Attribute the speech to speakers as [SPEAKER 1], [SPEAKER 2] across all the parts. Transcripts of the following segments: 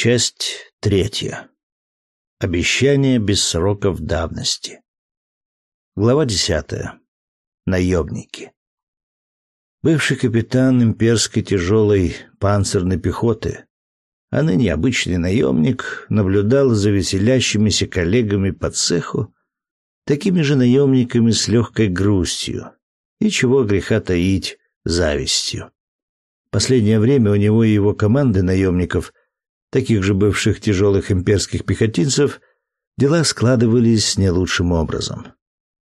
[SPEAKER 1] Часть третья. Обещание без сроков давности. Глава десятая. Наемники. Бывший капитан имперской тяжелой панцирной пехоты, а ныне обычный наемник, наблюдал за веселящимися коллегами по цеху, такими же наемниками с легкой грустью и, чего греха таить, завистью. Последнее время у него и его команды наемников, таких же бывших тяжелых имперских пехотинцев, дела складывались не лучшим образом.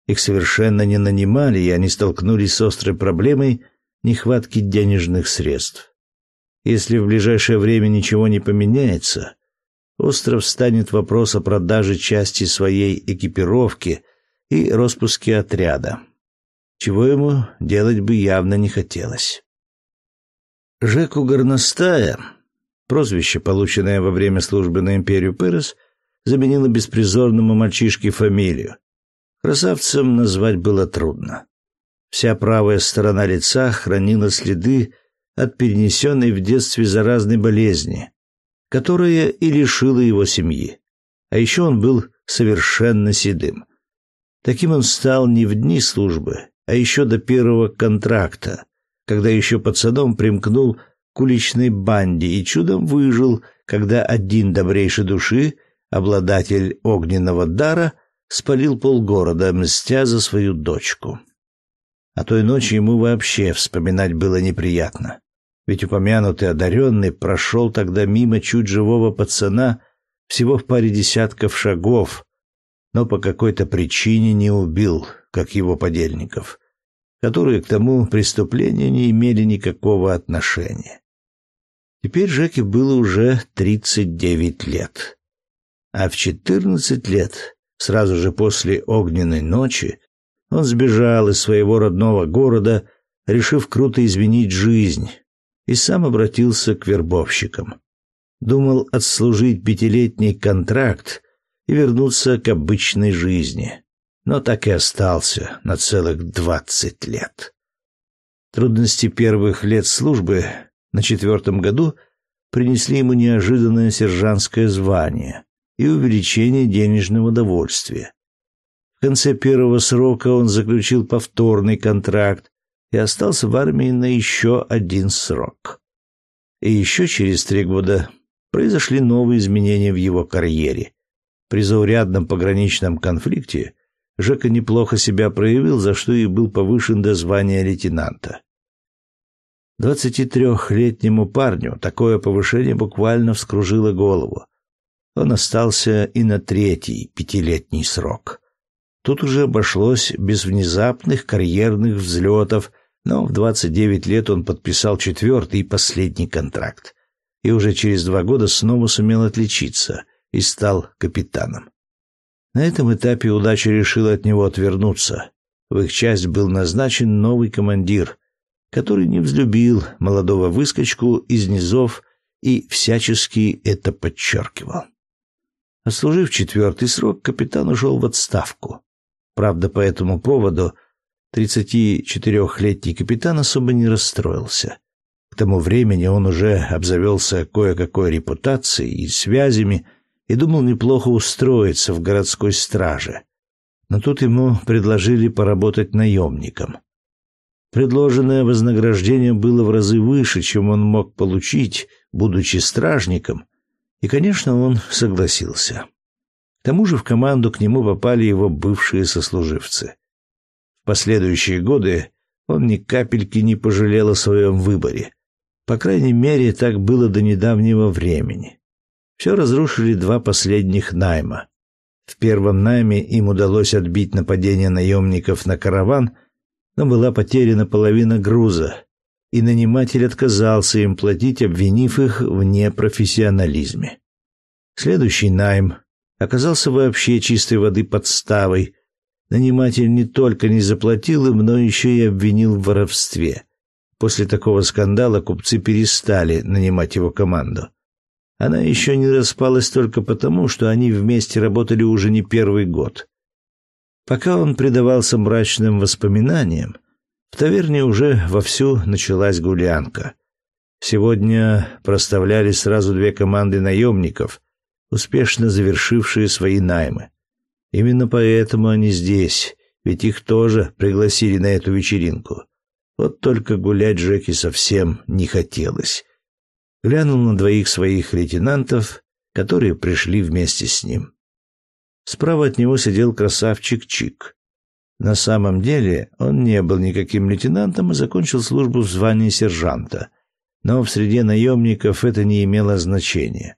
[SPEAKER 1] Их совершенно не нанимали, и они столкнулись с острой проблемой нехватки денежных средств. Если в ближайшее время ничего не поменяется, остров станет вопрос о продаже части своей экипировки и распуске отряда, чего ему делать бы явно не хотелось. Жеку Горностая, прозвище, полученное во время службы на империю Перес, заменило беспризорному мальчишке фамилию. Красавцем назвать было трудно. Вся правая сторона лица хранила следы от перенесенной в детстве заразной болезни, которая и лишила его семьи. А еще он был совершенно седым. Таким он стал не в дни службы, а еще до первого контракта, когда еще пацаном примкнул к уличной банде и чудом выжил, когда один добрейший души, обладатель огненного дара, спалил полгорода, мстя за свою дочку. А той ночи ему вообще вспоминать было неприятно. Ведь упомянутый одаренный прошел тогда мимо чуть живого пацана всего в паре десятков шагов, но по какой-то причине не убил, как его подельников которые к тому преступлению не имели никакого отношения. Теперь Жеке было уже 39 лет. А в 14 лет, сразу же после огненной ночи, он сбежал из своего родного города, решив круто изменить жизнь, и сам обратился к вербовщикам. Думал отслужить пятилетний контракт и вернуться к обычной жизни но так и остался на целых двадцать лет. Трудности первых лет службы на четвертом году принесли ему неожиданное сержантское звание и увеличение денежного довольствия. В конце первого срока он заключил повторный контракт и остался в армии на еще один срок. И еще через три года произошли новые изменения в его карьере. При заурядном пограничном конфликте Жека неплохо себя проявил, за что и был повышен до звания лейтенанта. Двадцати трехлетнему парню такое повышение буквально вскружило голову. Он остался и на третий пятилетний срок. Тут уже обошлось без внезапных карьерных взлетов, но в 29 лет он подписал четвертый и последний контракт. И уже через два года снова сумел отличиться и стал капитаном. На этом этапе удача решила от него отвернуться. В их часть был назначен новый командир, который не взлюбил молодого выскочку из низов и всячески это подчеркивал. Отслужив четвертый срок, капитан ушел в отставку. Правда, по этому поводу 34-летний капитан особо не расстроился. К тому времени он уже обзавелся кое-какой репутацией и связями, и думал неплохо устроиться в городской страже. Но тут ему предложили поработать наемником. Предложенное вознаграждение было в разы выше, чем он мог получить, будучи стражником, и, конечно, он согласился. К тому же в команду к нему попали его бывшие сослуживцы. В последующие годы он ни капельки не пожалел о своем выборе. По крайней мере, так было до недавнего времени. Все разрушили два последних найма. В первом найме им удалось отбить нападение наемников на караван, но была потеряна половина груза, и наниматель отказался им платить, обвинив их в непрофессионализме. Следующий найм оказался вообще чистой воды подставой. Наниматель не только не заплатил им, но еще и обвинил в воровстве. После такого скандала купцы перестали нанимать его команду. Она еще не распалась только потому, что они вместе работали уже не первый год. Пока он предавался мрачным воспоминаниям, в таверне уже вовсю началась гулянка. Сегодня проставляли сразу две команды наемников, успешно завершившие свои наймы. Именно поэтому они здесь, ведь их тоже пригласили на эту вечеринку. Вот только гулять Джеки совсем не хотелось. Глянул на двоих своих лейтенантов, которые пришли вместе с ним. Справа от него сидел красавчик Чик. На самом деле он не был никаким лейтенантом и закончил службу в звании сержанта — но в среде наемников это не имело значения.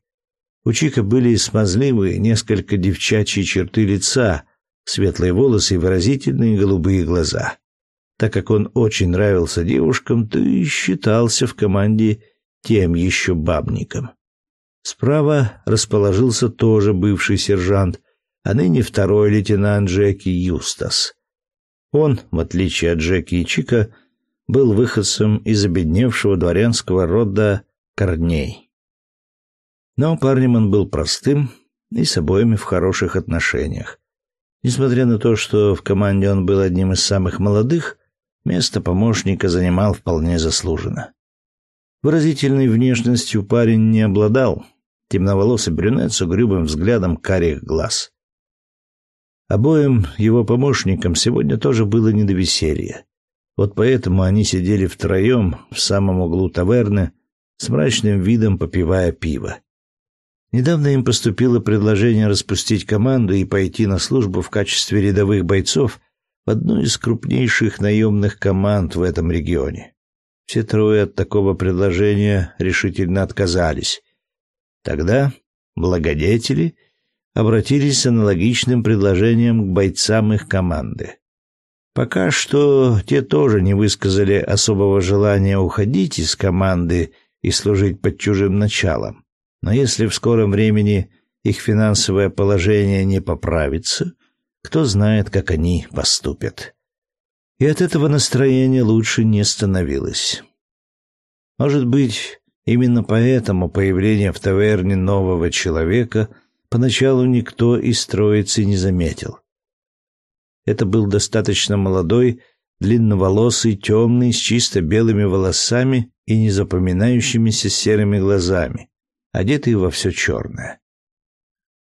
[SPEAKER 1] У Чика были смазливые, несколько девчачьи черты лица, светлые волосы и выразительные голубые глаза. Так как он очень нравился девушкам, то и считался в команде тем еще бабником. Справа расположился тоже бывший сержант, а ныне второй лейтенант Джеки Юстас. Он, в отличие от Джеки и Чика, был выходцем из обедневшего дворянского рода Корней. Но парнем он был простым и с обоими в хороших отношениях. Несмотря на то, что в команде он был одним из самых молодых, место помощника занимал вполне заслуженно. Выразительной внешностью парень не обладал, темноволосый брюнет с угрюмым взглядом карих глаз. Обоим его помощникам сегодня тоже было не до веселья. Вот поэтому они сидели втроем в самом углу таверны, с мрачным видом попивая пиво. Недавно им поступило предложение распустить команду и пойти на службу в качестве рядовых бойцов в одну из крупнейших наемных команд в этом регионе. Все трое от такого предложения решительно отказались. Тогда благодетели обратились с аналогичным предложением к бойцам их команды. Пока что те тоже не высказали особого желания уходить из команды и служить под чужим началом. Но если в скором времени их финансовое положение не поправится, кто знает, как они поступят. И от этого настроение лучше не становилось. Может быть, именно поэтому появление в таверне нового человека поначалу никто из троицы не заметил. Это был достаточно молодой, длинноволосый, темный, с чисто белыми волосами и незапоминающимися серыми глазами, одетый во все черное.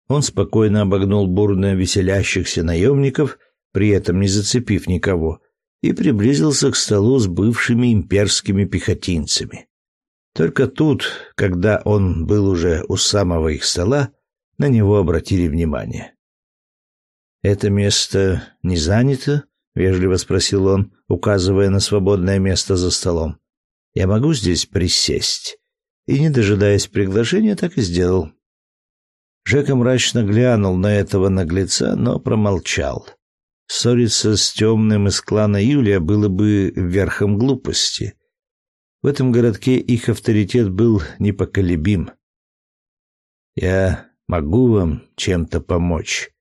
[SPEAKER 1] Он спокойно обогнул бурно веселящихся наемников, при этом не зацепив никого, и приблизился к столу с бывшими имперскими пехотинцами. Только тут, когда он был уже у самого их стола, на него обратили внимание. «Это место не занято?» — вежливо спросил он, указывая на свободное место за столом. «Я могу здесь присесть?» И, не дожидаясь приглашения, так и сделал. Жека мрачно глянул на этого наглеца, но промолчал. Ссориться с темным из клана Юлия было бы верхом глупости. В этом городке их авторитет был непоколебим. «Я могу вам чем-то помочь?»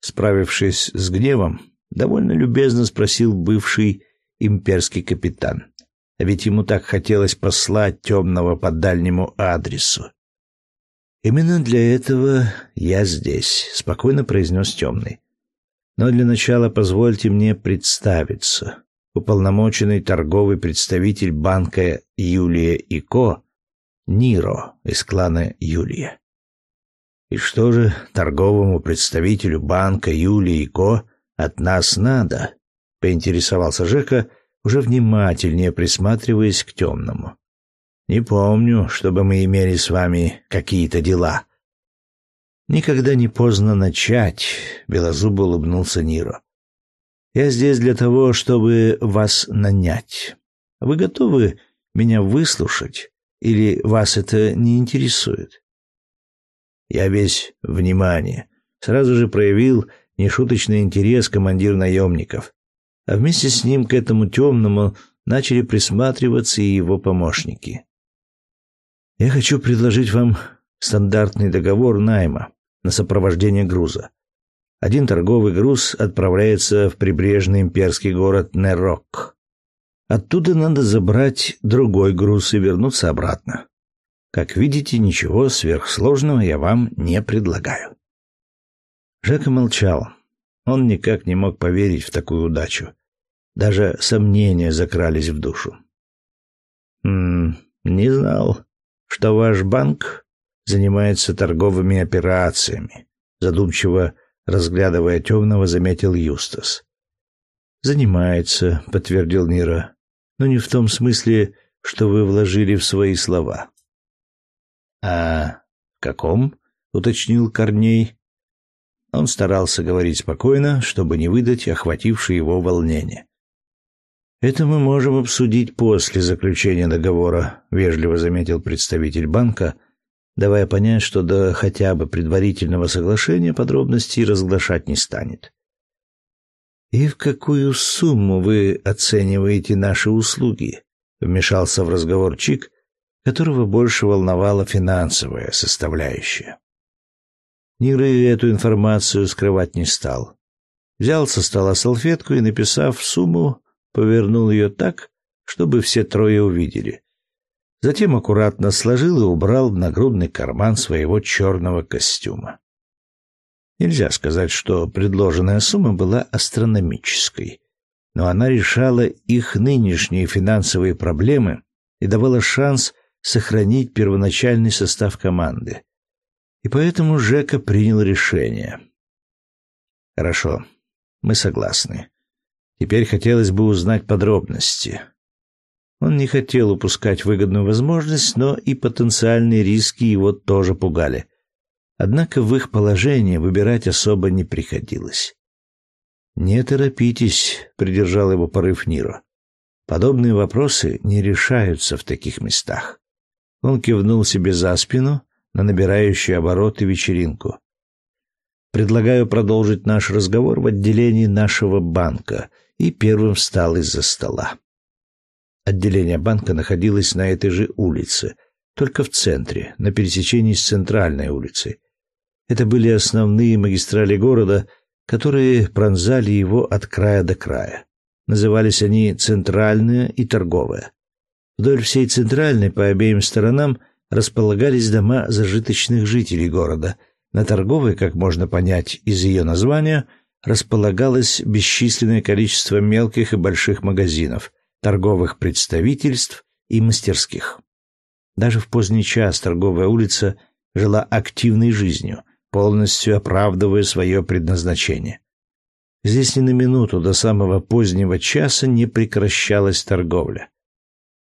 [SPEAKER 1] Справившись с гневом, довольно любезно спросил бывший имперский капитан. А ведь ему так хотелось послать темного по дальнему адресу. «Именно для этого я здесь», — спокойно произнес темный. «Но для начала позвольте мне представиться. Уполномоченный торговый представитель банка Юлия и Ко, Ниро из клана Юлия. И что же торговому представителю банка Юлии и Ко от нас надо? Поинтересовался Жека, уже внимательнее присматриваясь к темному. Не помню, чтобы мы имели с вами какие-то дела. Никогда не поздно начать, белозубо улыбнулся Ниро. Я здесь для того, чтобы вас нанять. Вы готовы меня выслушать или вас это не интересует? Я весь внимание. Сразу же проявил нешуточный интерес командир наемников. А вместе с ним к этому темному начали присматриваться и его помощники. Я хочу предложить вам стандартный договор найма на сопровождение груза. Один торговый груз отправляется в прибрежный имперский город Нерок. Оттуда надо забрать другой груз и вернуться обратно. Как видите, ничего сверхсложного я вам не предлагаю. Жека молчал. Он никак не мог поверить в такую удачу. Даже сомнения закрались в душу. «М -м, Не знал, что ваш банк занимается торговыми операциями, задумчиво разглядывая темного, заметил Юстас. Занимается, подтвердил Нира, но не в том смысле, что вы вложили в свои слова. А в каком? уточнил Корней. Он старался говорить спокойно, чтобы не выдать охватившее его волнение. Это мы можем обсудить после заключения договора, вежливо заметил представитель банка, давая понять, что до хотя бы предварительного соглашения подробностей разглашать не станет. И в какую сумму вы оцениваете наши услуги? вмешался в разговор Чик, которого больше волновала финансовая составляющая. Ниры эту информацию скрывать не стал. Взял со стола салфетку и, написав сумму, повернул ее так, чтобы все трое увидели. Затем аккуратно сложил и убрал в нагрудный карман своего черного костюма. Нельзя сказать, что предложенная сумма была астрономической, но она решала их нынешние финансовые проблемы и давала шанс сохранить первоначальный состав команды. И поэтому Жека принял решение. Хорошо, мы согласны. Теперь хотелось бы узнать подробности. Он не хотел упускать выгодную возможность, но и потенциальные риски его тоже пугали. Однако в их положении выбирать особо не приходилось. «Не торопитесь», — придержал его порыв Ниро. «Подобные вопросы не решаются в таких местах». Он кивнул себе за спину на набирающую обороты вечеринку. Предлагаю продолжить наш разговор в отделении нашего банка, и первым встал из-за стола. Отделение банка находилось на этой же улице, только в центре, на пересечении с центральной улицей. Это были основные магистрали города, которые пронзали его от края до края. Назывались они центральная и торговая. Вдоль всей центральной по обеим сторонам – располагались дома зажиточных жителей города. На торговой, как можно понять из ее названия, располагалось бесчисленное количество мелких и больших магазинов, торговых представительств и мастерских. Даже в поздний час торговая улица жила активной жизнью, полностью оправдывая свое предназначение. Здесь ни на минуту до самого позднего часа не прекращалась торговля.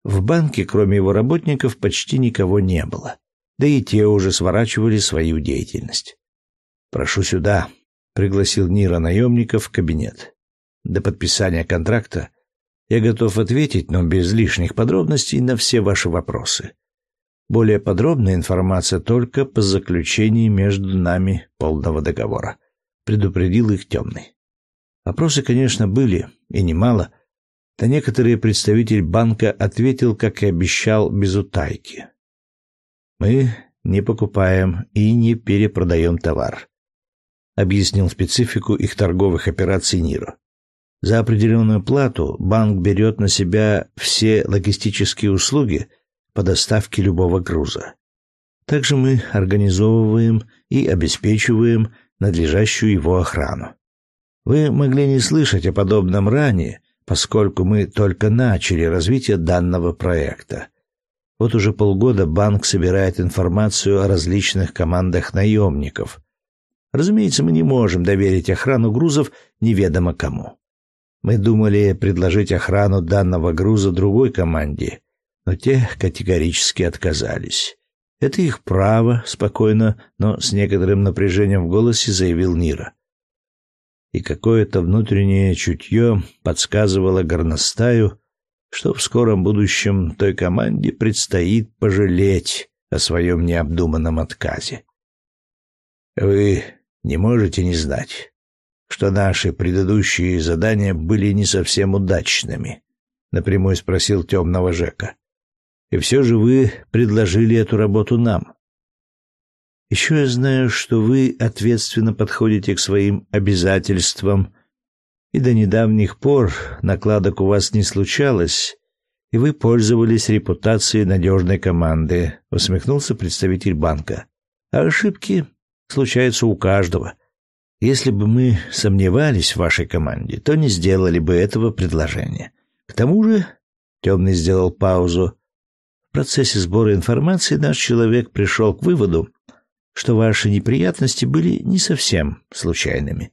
[SPEAKER 1] В банке, кроме его работников, почти никого не было. Да и те уже сворачивали свою деятельность. «Прошу сюда», — пригласил Нира наемников в кабинет. До подписания контракта я готов ответить, но без лишних подробностей, на все ваши вопросы. Более подробная информация только по заключении между нами полного договора. Предупредил их темный. Вопросы, конечно, были, и немало, да некоторый представитель банка ответил, как и обещал, без утайки. «Мы не покупаем и не перепродаем товар», — объяснил специфику их торговых операций Ниро. «За определенную плату банк берет на себя все логистические услуги по доставке любого груза. Также мы организовываем и обеспечиваем надлежащую его охрану. Вы могли не слышать о подобном ранее, поскольку мы только начали развитие данного проекта. Вот уже полгода банк собирает информацию о различных командах наемников. Разумеется, мы не можем доверить охрану грузов неведомо кому. Мы думали предложить охрану данного груза другой команде, но те категорически отказались. Это их право, спокойно, но с некоторым напряжением в голосе заявил Нира и какое-то внутреннее чутье подсказывало горностаю, что в скором будущем той команде предстоит пожалеть о своем необдуманном отказе. Вы не можете не знать, что наши предыдущие задания были не совсем удачными, напрямую спросил темного Жека. И все же вы предложили эту работу нам. Еще я знаю, что вы ответственно подходите к своим обязательствам, и до недавних пор накладок у вас не случалось, и вы пользовались репутацией надежной команды, усмехнулся представитель банка. А ошибки случаются у каждого. Если бы мы сомневались в вашей команде, то не сделали бы этого предложения. К тому же, темный сделал паузу. В процессе сбора информации наш человек пришел к выводу, что ваши неприятности были не совсем случайными.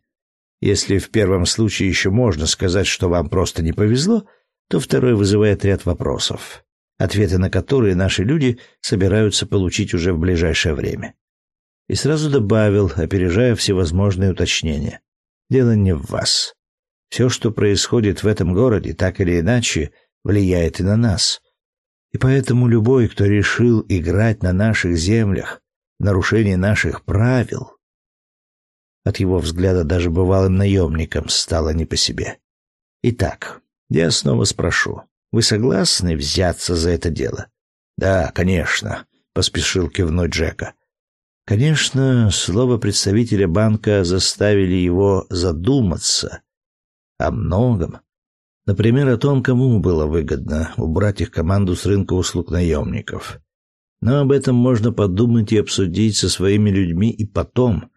[SPEAKER 1] Если в первом случае еще можно сказать, что вам просто не повезло, то второй вызывает ряд вопросов, ответы на которые наши люди собираются получить уже в ближайшее время. И сразу добавил, опережая всевозможные уточнения. Дело не в вас. Все, что происходит в этом городе, так или иначе, влияет и на нас. И поэтому любой, кто решил играть на наших землях, нарушение наших правил, от его взгляда даже бывалым наемникам стало не по себе. Итак, я снова спрошу. Вы согласны взяться за это дело? Да, конечно, поспешил кивнуть Джека. Конечно, слово представителя банка заставили его задуматься о многом. Например, о том, кому было выгодно убрать их команду с рынка услуг наемников. Но об этом можно подумать и обсудить со своими людьми и потом,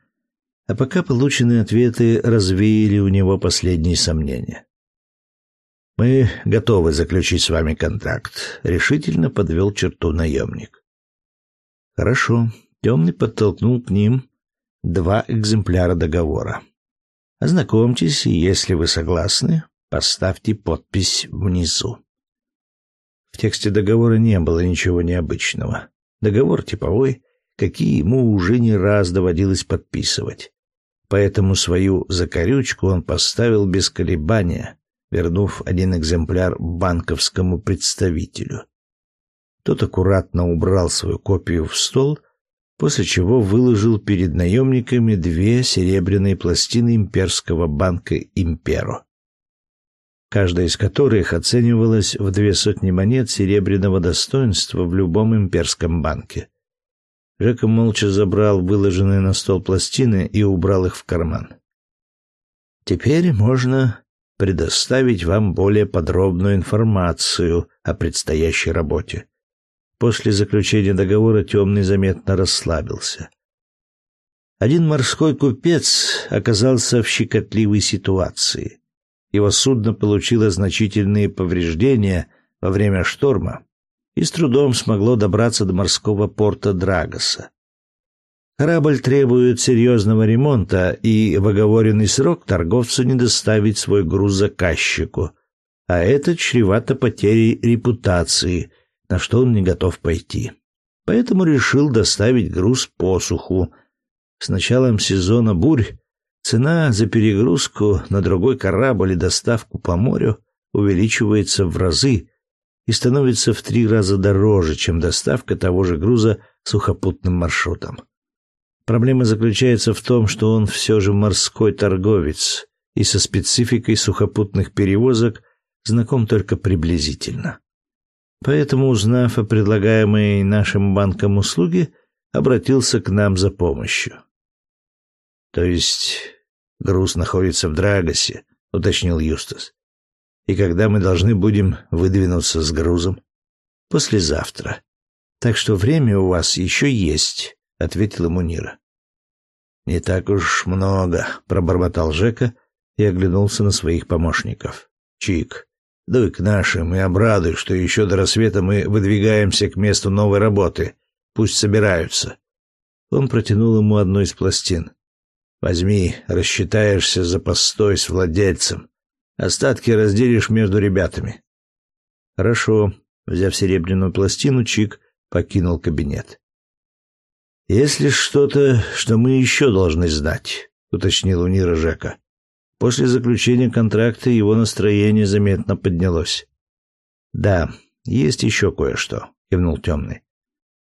[SPEAKER 1] а пока полученные ответы развеяли у него последние сомнения. «Мы готовы заключить с вами контракт», — решительно подвел черту наемник. «Хорошо». Темный подтолкнул к ним два экземпляра договора. «Ознакомьтесь, и если вы согласны, поставьте подпись внизу». В тексте договора не было ничего необычного. Договор типовой, какие ему уже не раз доводилось подписывать. Поэтому свою закорючку он поставил без колебания, вернув один экземпляр банковскому представителю. Тот аккуратно убрал свою копию в стол, после чего выложил перед наемниками две серебряные пластины имперского банка «Имперо», каждая из которых оценивалась в две сотни монет серебряного достоинства в любом имперском банке. Жека молча забрал выложенные на стол пластины и убрал их в карман. Теперь можно предоставить вам более подробную информацию о предстоящей работе. После заключения договора Темный заметно расслабился. Один морской купец оказался в щекотливой ситуации. Его судно получило значительные повреждения во время шторма, и с трудом смогло добраться до морского порта Драгоса. Корабль требует серьезного ремонта, и в оговоренный срок торговцу не доставить свой груз заказчику, а это чревато потерей репутации, на что он не готов пойти. Поэтому решил доставить груз по суху. С началом сезона бурь цена за перегрузку на другой корабль и доставку по морю увеличивается в разы, и становится в три раза дороже, чем доставка того же груза сухопутным маршрутом. Проблема заключается в том, что он все же морской торговец и со спецификой сухопутных перевозок знаком только приблизительно. Поэтому, узнав о предлагаемой нашим банком услуге, обратился к нам за помощью. То есть груз находится в Драгосе, уточнил Юстас. И когда мы должны будем выдвинуться с грузом? Послезавтра. Так что время у вас еще есть, ответила Мунира. Не так уж много, пробормотал Жека и оглянулся на своих помощников. Чик, дуй к нашим и обрадуй, что еще до рассвета мы выдвигаемся к месту новой работы. Пусть собираются. Он протянул ему одну из пластин. Возьми, рассчитаешься за постой с владельцем. Остатки разделишь между ребятами. Хорошо. Взяв серебряную пластину, Чик покинул кабинет. Есть ли что-то, что мы еще должны знать? уточнил у Нира Жека. После заключения контракта его настроение заметно поднялось. Да, есть еще кое-что, кивнул темный.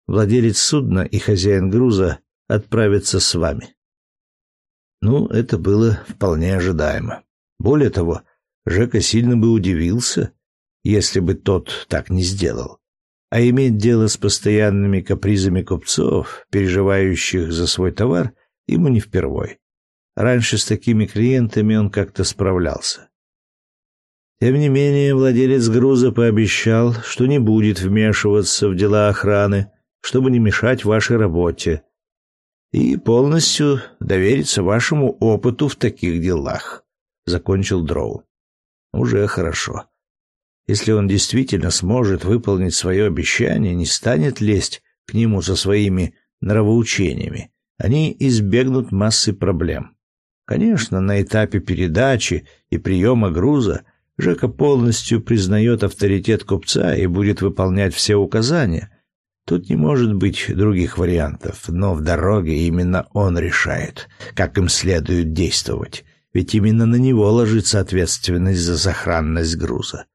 [SPEAKER 1] Владелец судна и хозяин груза отправятся с вами. Ну, это было вполне ожидаемо. Более того, Жека сильно бы удивился, если бы тот так не сделал. А иметь дело с постоянными капризами купцов, переживающих за свой товар, ему не впервой. Раньше с такими клиентами он как-то справлялся. Тем не менее, владелец груза пообещал, что не будет вмешиваться в дела охраны, чтобы не мешать вашей работе, и полностью довериться вашему опыту в таких делах, закончил Дроу. Уже хорошо. Если он действительно сможет выполнить свое обещание, не станет лезть к нему со своими нравоучениями, они избегнут массы проблем. Конечно, на этапе передачи и приема груза Жека полностью признает авторитет купца и будет выполнять все указания. Тут не может быть других вариантов, но в дороге именно он решает, как им следует действовать, ведь именно на него ложится ответственность за сохранность груза.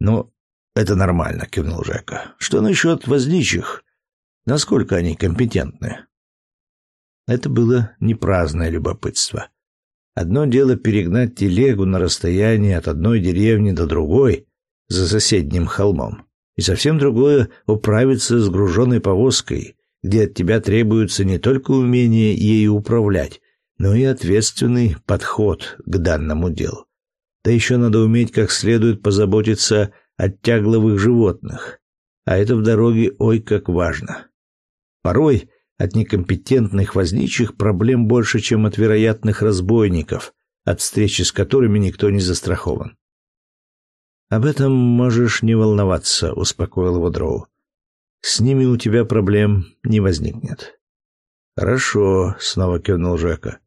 [SPEAKER 1] «Ну, это нормально», — кивнул Жека. «Что насчет возничих? Насколько они компетентны?» Это было не праздное любопытство. Одно дело перегнать телегу на расстояние от одной деревни до другой за соседним холмом, и совсем другое — управиться с груженной повозкой, где от тебя требуется не только умение ею управлять, но и ответственный подход к данному делу. Да еще надо уметь как следует позаботиться о тягловых животных, а это в дороге ой как важно. Порой от некомпетентных возничих проблем больше, чем от вероятных разбойников, от встречи с которыми никто не застрахован. Об этом можешь не волноваться, успокоил его Дроу. С ними у тебя проблем не возникнет. Хорошо, снова кивнул Жека.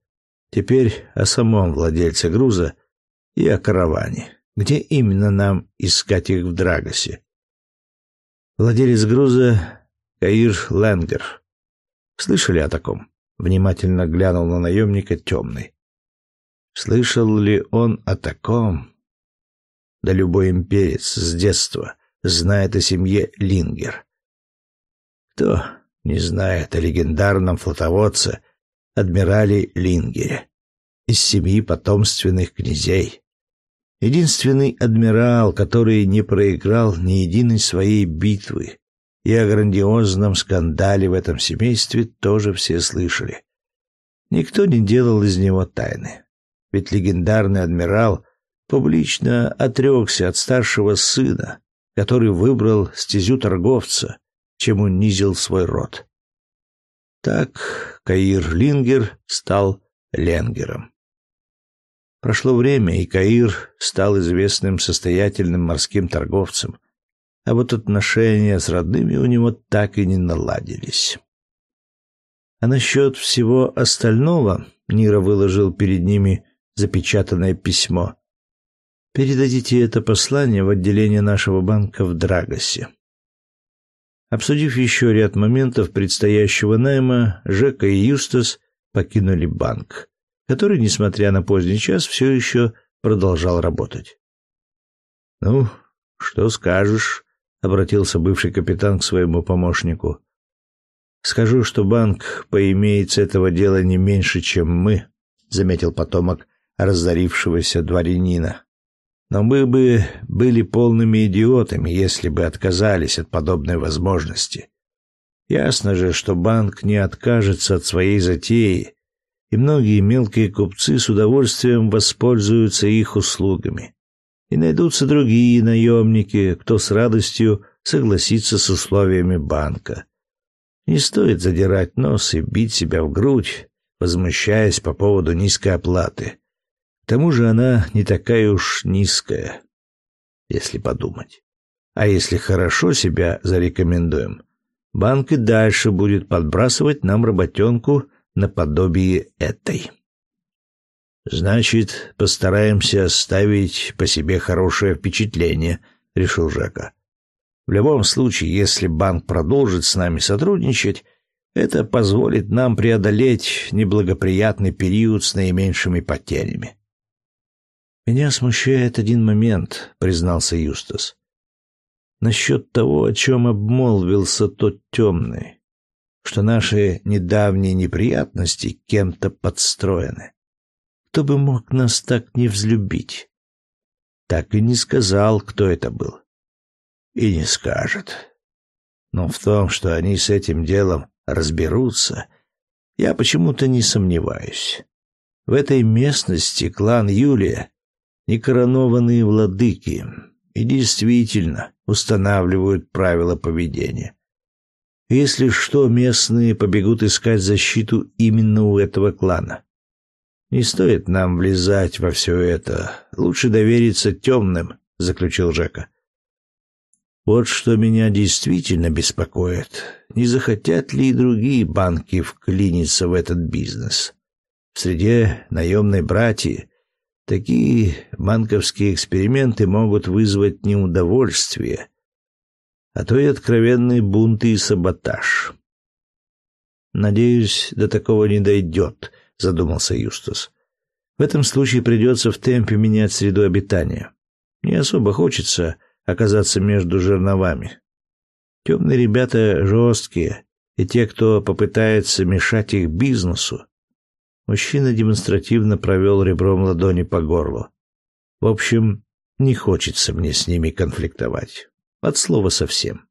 [SPEAKER 1] Теперь о самом владельце груза и о караване. Где именно нам искать их в Драгосе? Владелец груза Каир Ленгер. Слышали о таком? Внимательно глянул на наемника темный. Слышал ли он о таком? Да любой имперец с детства знает о семье Лингер. Кто не знает о легендарном флотоводце адмирале Лингере из семьи потомственных князей? Единственный адмирал, который не проиграл ни единой своей битвы, и о грандиозном скандале в этом семействе тоже все слышали. Никто не делал из него тайны. Ведь легендарный адмирал публично отрекся от старшего сына, который выбрал стезю торговца, чем унизил свой род. Так Каир Лингер стал Ленгером. Прошло время, и Каир стал известным состоятельным морским торговцем, а вот отношения с родными у него так и не наладились. А насчет всего остального Нира выложил перед ними запечатанное письмо. Передадите это послание в отделение нашего банка в Драгосе. Обсудив еще ряд моментов предстоящего найма, Жека и Юстас покинули банк, который, несмотря на поздний час, все еще продолжал работать. «Ну, что скажешь?» обратился бывший капитан к своему помощнику. Скажу, что банк поимеет с этого дела не меньше, чем мы, заметил потомок разорившегося дворянина. Но мы бы были полными идиотами, если бы отказались от подобной возможности. Ясно же, что банк не откажется от своей затеи, и многие мелкие купцы с удовольствием воспользуются их услугами и найдутся другие наемники, кто с радостью согласится с условиями банка. Не стоит задирать нос и бить себя в грудь, возмущаясь по поводу низкой оплаты. Тому же она не такая уж низкая, если подумать. А если хорошо себя зарекомендуем, банк и дальше будет подбрасывать нам работенку наподобие этой. Значит, постараемся оставить по себе хорошее впечатление, решил Жека. В любом случае, если банк продолжит с нами сотрудничать, это позволит нам преодолеть неблагоприятный период с наименьшими потерями. Меня смущает один момент, признался Юстас. Насчет того, о чем обмолвился тот темный, что наши недавние неприятности кем-то подстроены. Кто бы мог нас так не взлюбить? Так и не сказал, кто это был. И не скажет. Но в том, что они с этим делом разберутся, я почему-то не сомневаюсь. В этой местности клан Юлия некоронованные владыки и действительно устанавливают правила поведения. Если что, местные побегут искать защиту именно у этого клана. Не стоит нам влезать во все это. Лучше довериться темным заключил Жека. Вот что меня действительно беспокоит. Не захотят ли и другие банки вклиниться в этот бизнес? В среде наемной братьи такие банковские эксперименты могут вызвать неудовольствие, а то и откровенные бунты и саботаж. Надеюсь, до такого не дойдет, задумался Юстус. В этом случае придется в темпе менять среду обитания. Не особо хочется оказаться между жерновами. Темные ребята жесткие, и те, кто попытается мешать их бизнесу. Мужчина демонстративно провел ребром ладони по горлу. В общем, не хочется мне с ними конфликтовать. От слова совсем.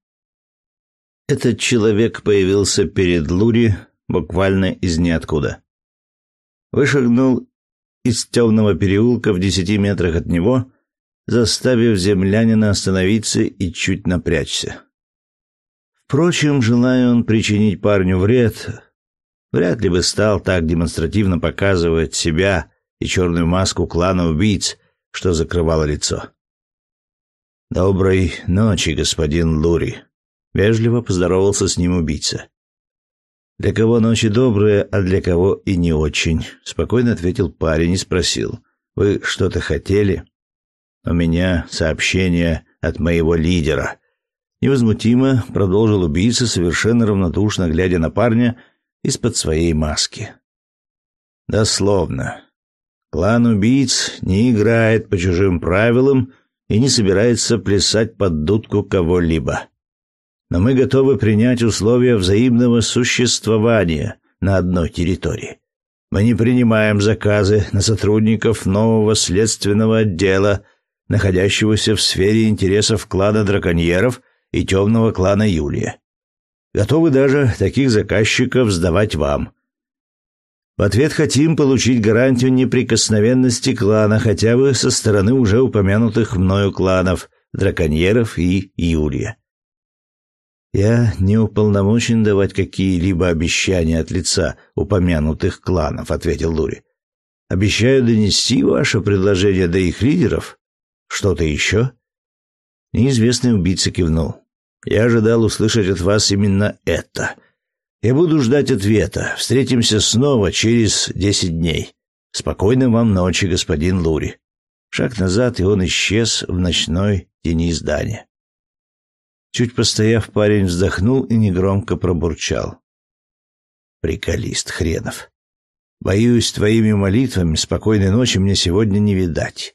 [SPEAKER 1] Этот человек появился перед Лури буквально из ниоткуда. Вышагнул из темного переулка в десяти метрах от него заставив землянина остановиться и чуть напрячься. Впрочем, желая он причинить парню вред, вряд ли бы стал так демонстративно показывать себя и черную маску клана убийц, что закрывало лицо. «Доброй ночи, господин Лури», — вежливо поздоровался с ним убийца. «Для кого ночи добрые, а для кого и не очень», — спокойно ответил парень и спросил. «Вы что-то хотели?» У меня сообщение от моего лидера. Невозмутимо продолжил убийца, совершенно равнодушно глядя на парня из-под своей маски. Дословно. Клан убийц не играет по чужим правилам и не собирается плясать под дудку кого-либо. Но мы готовы принять условия взаимного существования на одной территории. Мы не принимаем заказы на сотрудников нового следственного отдела находящегося в сфере интересов клана драконьеров и темного клана Юлия. Готовы даже таких заказчиков сдавать вам. В ответ хотим получить гарантию неприкосновенности клана хотя бы со стороны уже упомянутых мною кланов драконьеров и Юлия. Я не уполномочен давать какие-либо обещания от лица упомянутых кланов, ответил Лури. Обещаю донести ваше предложение до их лидеров что-то еще?» Неизвестный убийца кивнул. «Я ожидал услышать от вас именно это. Я буду ждать ответа. Встретимся снова через десять дней. Спокойной вам ночи, господин Лури». Шаг назад, и он исчез в ночной тени здания. Чуть постояв, парень вздохнул и негромко пробурчал. «Приколист хренов. Боюсь, твоими молитвами спокойной ночи мне сегодня не видать.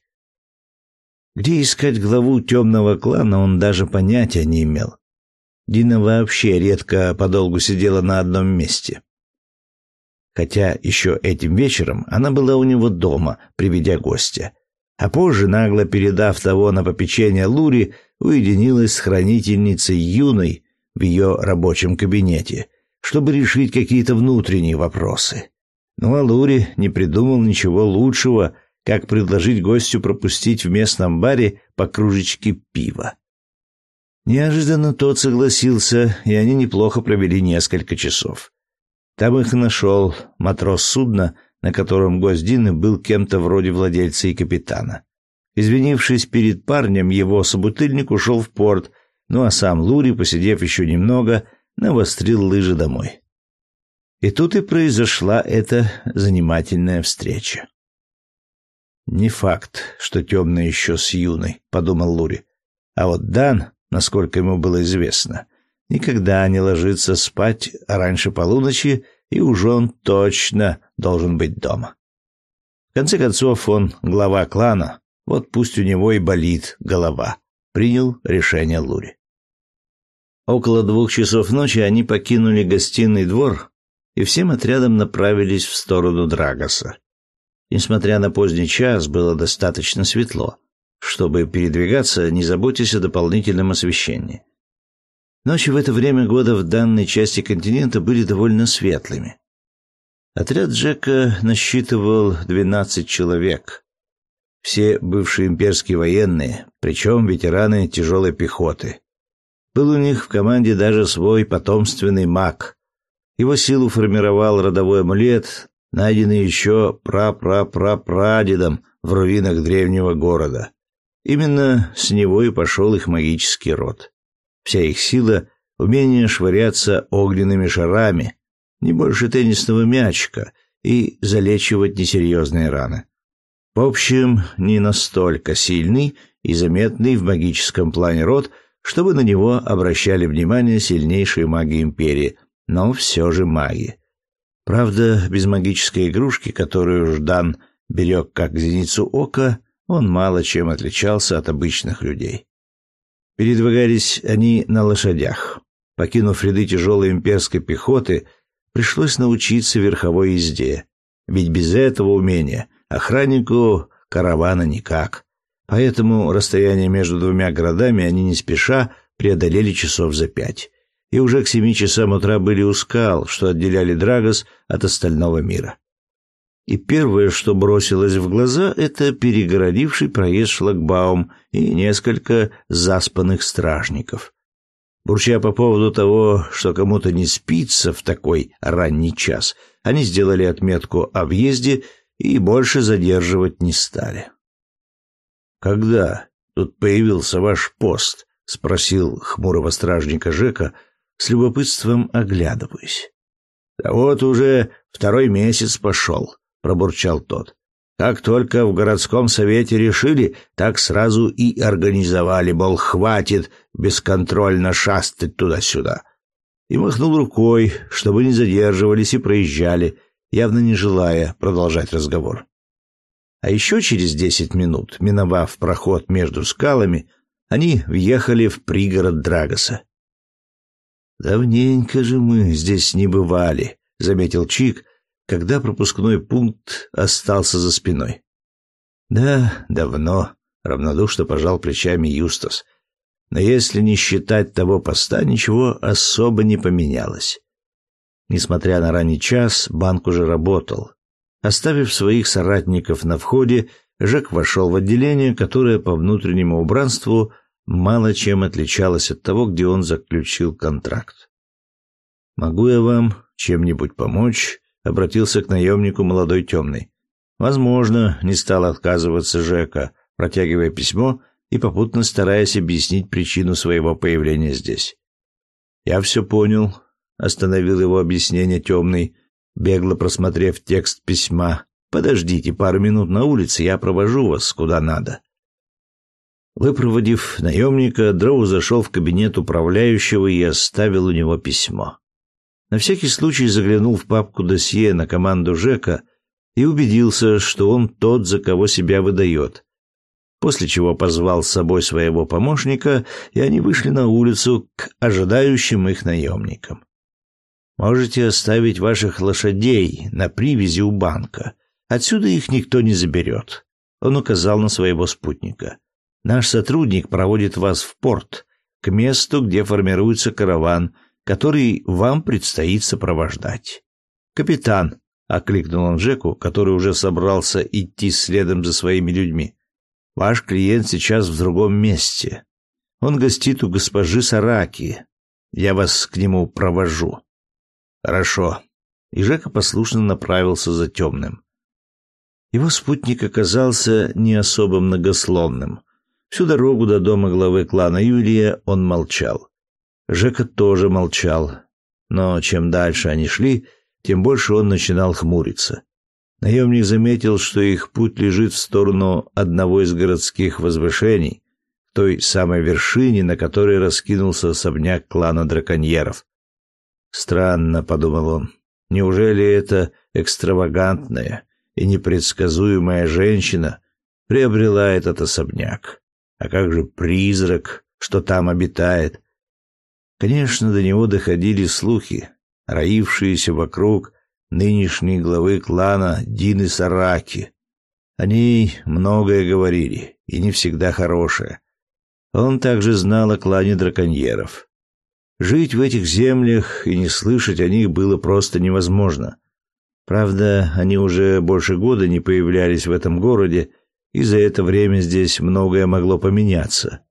[SPEAKER 1] Где искать главу темного клана, он даже понятия не имел. Дина вообще редко подолгу сидела на одном месте. Хотя еще этим вечером она была у него дома, приведя гостя. А позже, нагло передав того на попечение Лури, уединилась с хранительницей Юной в ее рабочем кабинете, чтобы решить какие-то внутренние вопросы. Ну а Лури не придумал ничего лучшего, как предложить гостю пропустить в местном баре по кружечке пива. Неожиданно тот согласился, и они неплохо провели несколько часов. Там их нашел матрос судна, на котором гость Дины был кем-то вроде владельца и капитана. Извинившись перед парнем, его собутыльник ушел в порт, ну а сам Лури, посидев еще немного, навострил лыжи домой. И тут и произошла эта занимательная встреча. Не факт, что темный еще с юной, подумал Лури. А вот Дан, насколько ему было известно, никогда не ложится спать раньше полуночи, и уж он точно должен быть дома. В конце концов, он глава клана, вот пусть у него и болит голова. Принял решение Лури. Около двух часов ночи они покинули гостиный двор и всем отрядом направились в сторону Драгоса. Несмотря на поздний час, было достаточно светло. Чтобы передвигаться, не заботьтесь о дополнительном освещении. Ночи в это время года в данной части континента были довольно светлыми. Отряд Джека насчитывал 12 человек. Все бывшие имперские военные, причем ветераны тяжелой пехоты. Был у них в команде даже свой потомственный маг. Его силу формировал родовой амулет, найденный еще пра-пра-пра-прадедом в руинах древнего города. Именно с него и пошел их магический род. Вся их сила — умение швыряться огненными шарами, не больше теннисного мячика, и залечивать несерьезные раны. В общем, не настолько сильный и заметный в магическом плане род, чтобы на него обращали внимание сильнейшие маги империи, но все же маги. Правда, без магической игрушки, которую Ждан берег как зеницу ока, он мало чем отличался от обычных людей. Передвигались они на лошадях. Покинув ряды тяжелой имперской пехоты, пришлось научиться верховой езде, ведь без этого умения охраннику каравана никак. Поэтому расстояние между двумя городами они не спеша преодолели часов за пять. И уже к семи часам утра были у скал, что отделяли Драгос от остального мира. И первое, что бросилось в глаза, это перегородивший проезд шлагбаум и несколько заспанных стражников. Бурча по поводу того, что кому-то не спится в такой ранний час, они сделали отметку о въезде и больше задерживать не стали. «Когда тут появился ваш пост?» — спросил хмурого стражника Жека, с любопытством оглядываясь. «Да вот уже второй месяц пошел», — пробурчал тот. «Как только в городском совете решили, так сразу и организовали, мол, хватит бесконтрольно шастать туда-сюда». И махнул рукой, чтобы не задерживались и проезжали, явно не желая продолжать разговор. А еще через десять минут, миновав проход между скалами, они въехали в пригород Драгоса. «Давненько же мы здесь не бывали», — заметил Чик, когда пропускной пункт остался за спиной. «Да, давно», — равнодушно пожал плечами Юстас. «Но если не считать того поста, ничего особо не поменялось. Несмотря на ранний час, банк уже работал. Оставив своих соратников на входе, Жек вошел в отделение, которое по внутреннему убранству мало чем отличалось от того, где он заключил контракт. «Могу я вам чем-нибудь помочь?» — обратился к наемнику молодой темный. «Возможно», — не стал отказываться Жека, протягивая письмо и попутно стараясь объяснить причину своего появления здесь. «Я все понял остановил его объяснение темный, бегло просмотрев текст письма. Подождите пару минут на улице, я провожу вас куда надо. Выпроводив наемника, Дроу зашел в кабинет управляющего и оставил у него письмо. На всякий случай заглянул в папку досье на команду Жека и убедился, что он тот, за кого себя выдает. После чего позвал с собой своего помощника, и они вышли на улицу к ожидающим их наемникам. Можете оставить ваших лошадей на привязи у банка. Отсюда их никто не заберет. Он указал на своего спутника. Наш сотрудник проводит вас в порт, к месту, где формируется караван, который вам предстоит сопровождать. Капитан, окликнул он Джеку, который уже собрался идти следом за своими людьми. Ваш клиент сейчас в другом месте. Он гостит у госпожи Сараки. Я вас к нему провожу. Хорошо. И Жека послушно направился за темным. Его спутник оказался не особо многословным. Всю дорогу до дома главы клана Юлия он молчал. Жека тоже молчал, но чем дальше они шли, тем больше он начинал хмуриться. Наемник заметил, что их путь лежит в сторону одного из городских возвышений, той самой вершине, на которой раскинулся особняк клана драконьеров. Странно, подумал он. Неужели эта экстравагантная и непредсказуемая женщина приобрела этот особняк? А как же призрак, что там обитает? Конечно, до него доходили слухи, роившиеся вокруг нынешней главы клана Дины Сараки. О ней многое говорили, и не всегда хорошее. Он также знал о клане драконьеров. Жить в этих землях и не слышать о них было просто невозможно. Правда, они уже больше года не появлялись в этом городе, и за это время здесь многое могло поменяться.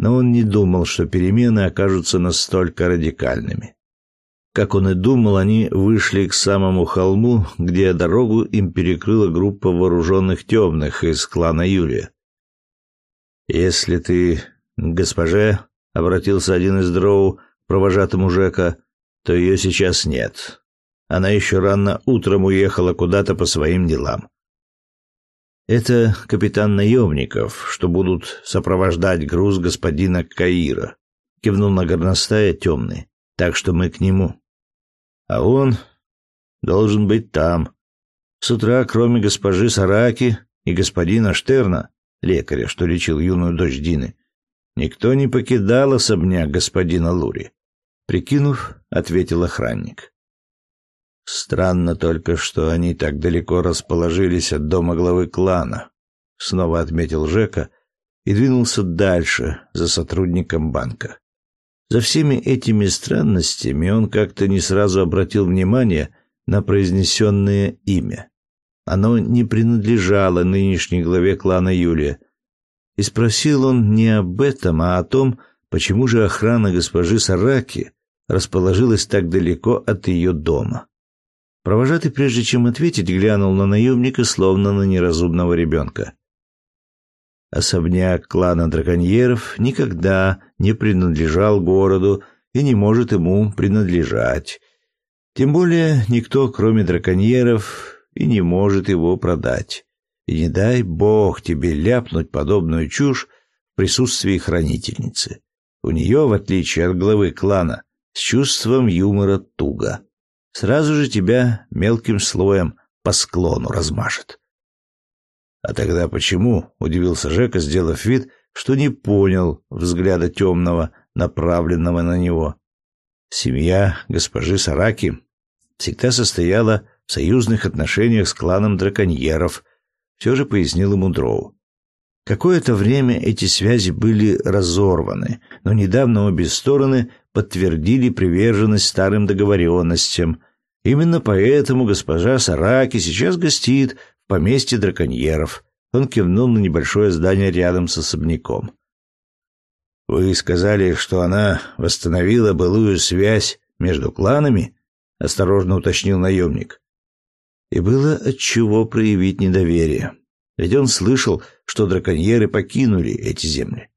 [SPEAKER 1] Но он не думал, что перемены окажутся настолько радикальными. Как он и думал, они вышли к самому холму, где дорогу им перекрыла группа вооруженных темных из клана Юлия. Если ты госпоже, — обратился один из дроу к провожатому Жека, — то ее сейчас нет. Она еще рано утром уехала куда-то по своим делам. Это капитан наемников, что будут сопровождать груз господина Каира. Кивнул на горностая темный. Так что мы к нему. А он должен быть там. С утра, кроме госпожи Сараки и господина Штерна, лекаря, что лечил юную дочь Дины, никто не покидал особняк господина Лури. Прикинув, ответил охранник. Странно только, что они так далеко расположились от дома главы клана, снова отметил Жека и двинулся дальше за сотрудником банка. За всеми этими странностями он как-то не сразу обратил внимание на произнесенное имя. Оно не принадлежало нынешней главе клана Юлия. И спросил он не об этом, а о том, почему же охрана госпожи Сараки расположилась так далеко от ее дома. Провожатый, прежде чем ответить, глянул на наемника, словно на неразумного ребенка. Особняк клана драконьеров никогда не принадлежал городу и не может ему принадлежать. Тем более никто, кроме драконьеров, и не может его продать. И не дай бог тебе ляпнуть подобную чушь в присутствии хранительницы. У нее, в отличие от главы клана, с чувством юмора туго сразу же тебя мелким слоем по склону размажет. А тогда почему? удивился Жека, сделав вид, что не понял взгляда темного, направленного на него. Семья госпожи Сараки всегда состояла в союзных отношениях с кланом драконьеров, все же пояснил ему Дроу. Какое-то время эти связи были разорваны, но недавно обе стороны подтвердили приверженность старым договоренностям. Именно поэтому госпожа Сараки сейчас гостит в поместье драконьеров. Он кивнул на небольшое здание рядом с особняком. «Вы сказали, что она восстановила былую связь между кланами?» — осторожно уточнил наемник. И было отчего проявить недоверие. Ведь он слышал, что драконьеры покинули эти земли.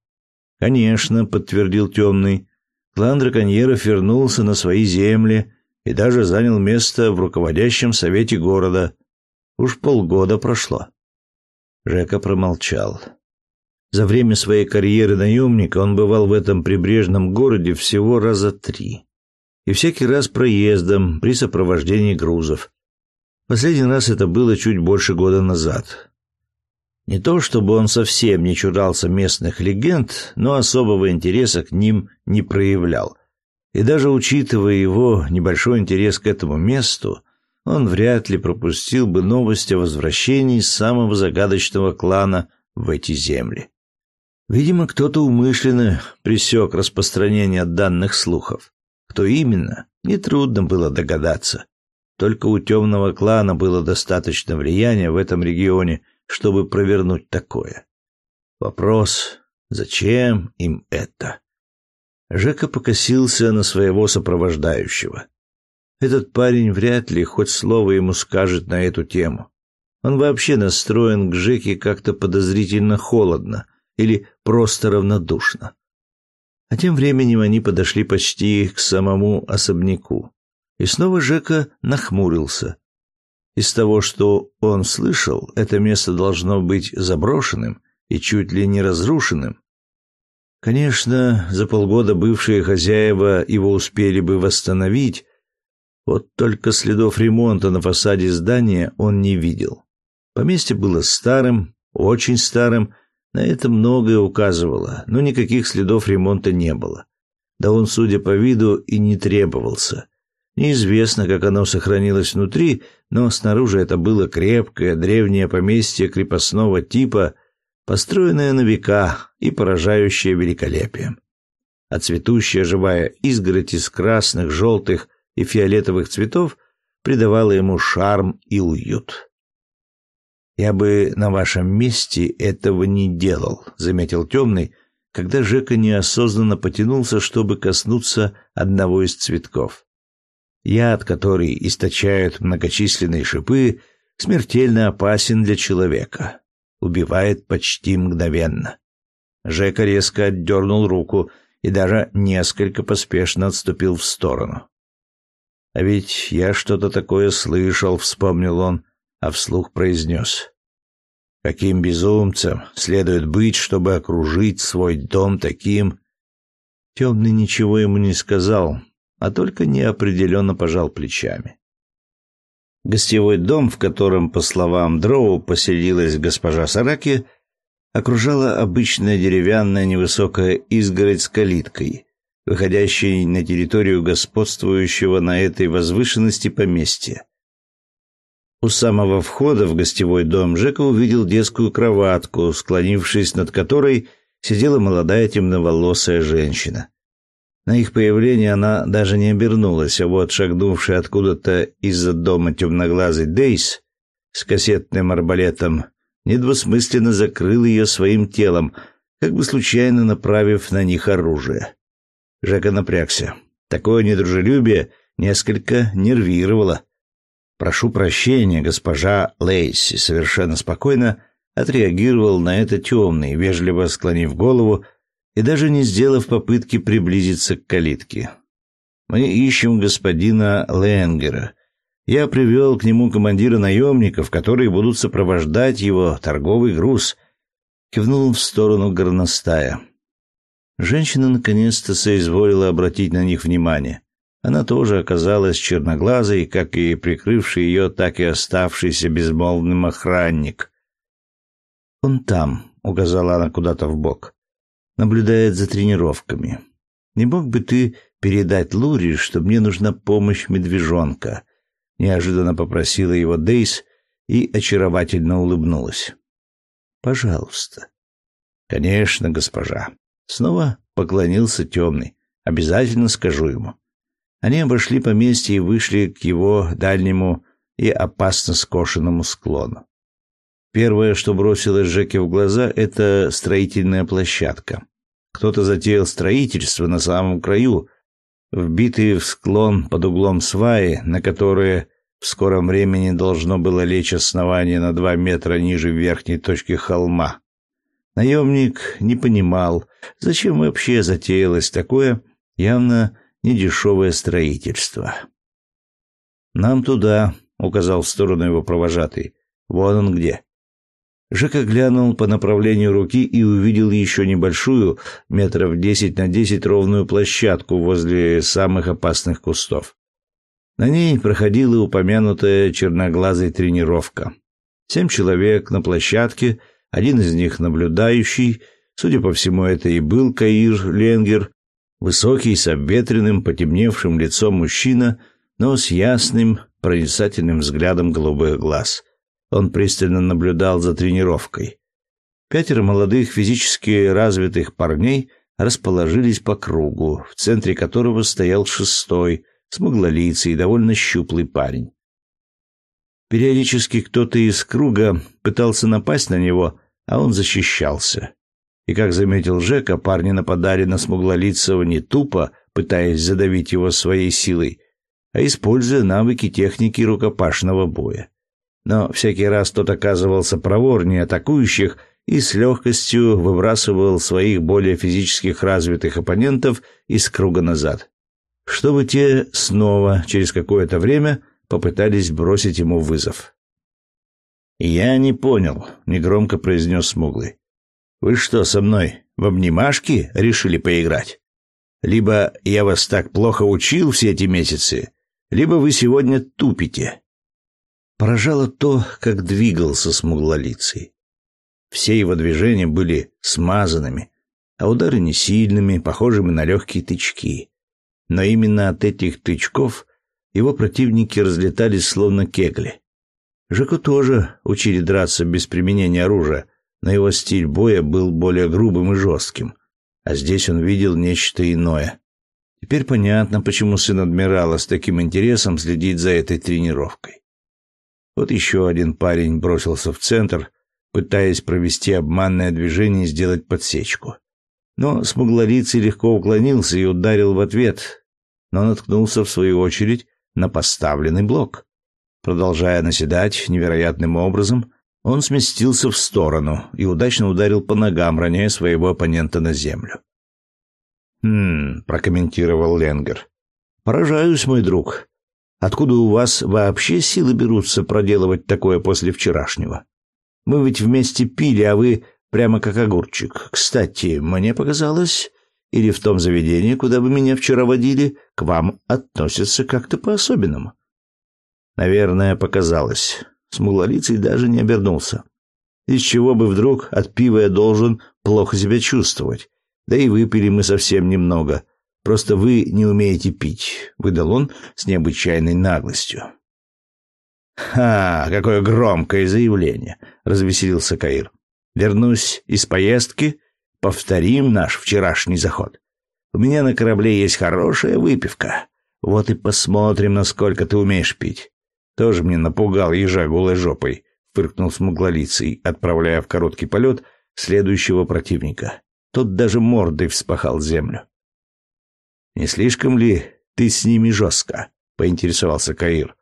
[SPEAKER 1] «Конечно», — подтвердил темный, — «клан драконьеров вернулся на свои земли и даже занял место в руководящем совете города. Уж полгода прошло». Жека промолчал. За время своей карьеры наемника он бывал в этом прибрежном городе всего раза три. И всякий раз проездом при сопровождении грузов. Последний раз это было чуть больше года назад. Не то чтобы он совсем не чурался местных легенд, но особого интереса к ним не проявлял. И даже учитывая его небольшой интерес к этому месту, он вряд ли пропустил бы новость о возвращении самого загадочного клана в эти земли. Видимо, кто-то умышленно пресек распространение данных слухов. Кто именно, нетрудно было догадаться. Только у темного клана было достаточно влияния в этом регионе – чтобы провернуть такое. Вопрос, зачем им это? Жека покосился на своего сопровождающего. Этот парень вряд ли хоть слово ему скажет на эту тему. Он вообще настроен к Жеке как-то подозрительно холодно или просто равнодушно. А тем временем они подошли почти к самому особняку. И снова Жека нахмурился, из того, что он слышал, это место должно быть заброшенным и чуть ли не разрушенным. Конечно, за полгода бывшие хозяева его успели бы восстановить, вот только следов ремонта на фасаде здания он не видел. Поместье было старым, очень старым, на это многое указывало, но никаких следов ремонта не было. Да он, судя по виду, и не требовался. Неизвестно, как оно сохранилось внутри, но снаружи это было крепкое древнее поместье крепостного типа, построенное на века и поражающее великолепием. А цветущая живая изгородь из красных, желтых и фиолетовых цветов придавала ему шарм и уют. «Я бы на вашем месте этого не делал», — заметил темный, когда Жека неосознанно потянулся, чтобы коснуться одного из цветков. Яд, который источают многочисленные шипы, смертельно опасен для человека. Убивает почти мгновенно. Жека резко отдернул руку и даже несколько поспешно отступил в сторону. «А ведь я что-то такое слышал», — вспомнил он, а вслух произнес. «Каким безумцем следует быть, чтобы окружить свой дом таким...» Темный ничего ему не сказал, а только неопределенно пожал плечами. Гостевой дом, в котором, по словам Дроу, поселилась госпожа Сараки, окружала обычная деревянная невысокая изгородь с калиткой, выходящей на территорию господствующего на этой возвышенности поместья. У самого входа в гостевой дом Жека увидел детскую кроватку, склонившись над которой сидела молодая темноволосая женщина. На их появление она даже не обернулась, а вот шагнувший откуда-то из-за дома темноглазый Дейс с кассетным арбалетом недвусмысленно закрыл ее своим телом, как бы случайно направив на них оружие. Жека напрягся. Такое недружелюбие несколько нервировало. «Прошу прощения, госпожа Лейси», совершенно спокойно отреагировал на это темный, вежливо склонив голову и даже не сделав попытки приблизиться к калитке. «Мы ищем господина Ленгера. Я привел к нему командира наемников, которые будут сопровождать его торговый груз». Кивнул в сторону горностая. Женщина наконец-то соизволила обратить на них внимание. Она тоже оказалась черноглазой, как и прикрывший ее, так и оставшийся безмолвным охранник. «Он там», — указала она куда-то в бок наблюдает за тренировками. Не мог бы ты передать Лури, что мне нужна помощь медвежонка?» Неожиданно попросила его Дейс и очаровательно улыбнулась. «Пожалуйста». «Конечно, госпожа». Снова поклонился темный. «Обязательно скажу ему». Они обошли поместье и вышли к его дальнему и опасно скошенному склону. Первое, что бросилось Жеке в глаза, это строительная площадка. Кто-то затеял строительство на самом краю, вбитые в склон под углом сваи, на которые в скором времени должно было лечь основание на два метра ниже верхней точки холма. Наемник не понимал, зачем вообще затеялось такое явно недешевое строительство. «Нам туда», — указал в сторону его провожатый. «Вон он где». Жека глянул по направлению руки и увидел еще небольшую, метров десять на десять ровную площадку возле самых опасных кустов. На ней проходила упомянутая черноглазая тренировка. Семь человек на площадке, один из них наблюдающий, судя по всему, это и был Каир Ленгер, высокий, с обветренным, потемневшим лицом мужчина, но с ясным, проницательным взглядом голубых глаз — он пристально наблюдал за тренировкой. Пятеро молодых физически развитых парней расположились по кругу, в центре которого стоял шестой, смуглолицый и довольно щуплый парень. Периодически кто-то из круга пытался напасть на него, а он защищался. И, как заметил Жека, парни нападали на смуглолицего не тупо, пытаясь задавить его своей силой, а используя навыки техники рукопашного боя но всякий раз тот оказывался проворнее атакующих и с легкостью выбрасывал своих более физических развитых оппонентов из круга назад, чтобы те снова через какое-то время попытались бросить ему вызов. «Я не понял», — негромко произнес Смуглый. «Вы что, со мной в обнимашки решили поиграть? Либо я вас так плохо учил все эти месяцы, либо вы сегодня тупите». Поражало то, как двигался смуглолицый. Все его движения были смазанными, а удары не сильными, похожими на легкие тычки. Но именно от этих тычков его противники разлетались словно кегли. Жеку тоже учили драться без применения оружия, но его стиль боя был более грубым и жестким, а здесь он видел нечто иное. Теперь понятно, почему сын адмирала с таким интересом следит за этой тренировкой. Вот еще один парень бросился в центр, пытаясь провести обманное движение и сделать подсечку. Но смуглолицый легко уклонился и ударил в ответ, но наткнулся в свою очередь на поставленный блок. Продолжая наседать невероятным образом, Он сместился в сторону и удачно ударил по ногам, роняя своего оппонента на землю. «Хм», — прокомментировал Ленгер. «Поражаюсь, мой друг. Откуда у вас вообще силы берутся проделывать такое после вчерашнего? Мы ведь вместе пили, а вы прямо как огурчик. Кстати, мне показалось, или в том заведении, куда вы меня вчера водили, к вам относятся как-то по-особенному». «Наверное, показалось». Смуглолицый даже не обернулся. Из чего бы вдруг от пива я должен плохо себя чувствовать? Да и выпили мы совсем немного. Просто вы не умеете пить, выдал он с необычайной наглостью. Ха, какое громкое заявление, развеселился Каир. Вернусь из поездки, повторим наш вчерашний заход. У меня на корабле есть хорошая выпивка. Вот и посмотрим, насколько ты умеешь пить. Тоже мне напугал ежа голой жопой, фыркнул смуглолицый, отправляя в короткий полет следующего противника. Тот даже мордой вспахал землю. «Не слишком ли ты с ними жестко?» — поинтересовался Каир.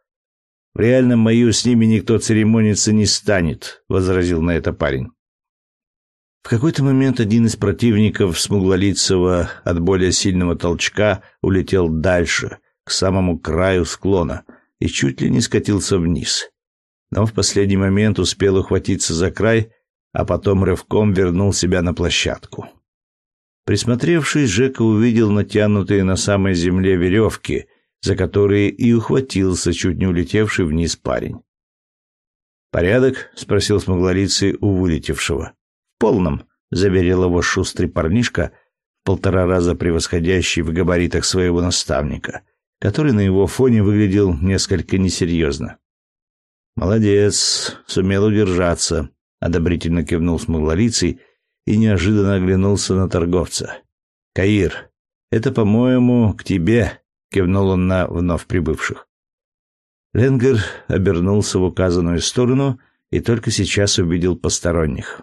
[SPEAKER 1] «В реальном бою с ними никто церемониться не станет», — возразил на это парень. В какой-то момент один из противников Смуглолицего от более сильного толчка улетел дальше, к самому краю склона — и чуть ли не скатился вниз. Но в последний момент успел ухватиться за край, а потом рывком вернул себя на площадку. Присмотревшись, Жека увидел натянутые на самой земле веревки, за которые и ухватился чуть не улетевший вниз парень. «Порядок?» — спросил смуглолицый у вылетевшего. «В полном», — заверил его шустрый парнишка, полтора раза превосходящий в габаритах своего наставника который на его фоне выглядел несколько несерьезно. «Молодец, сумел удержаться», — одобрительно кивнул смуглолицый и неожиданно оглянулся на торговца. «Каир, это, по-моему, к тебе», — кивнул он на вновь прибывших. Ленгер обернулся в указанную сторону и только сейчас увидел посторонних.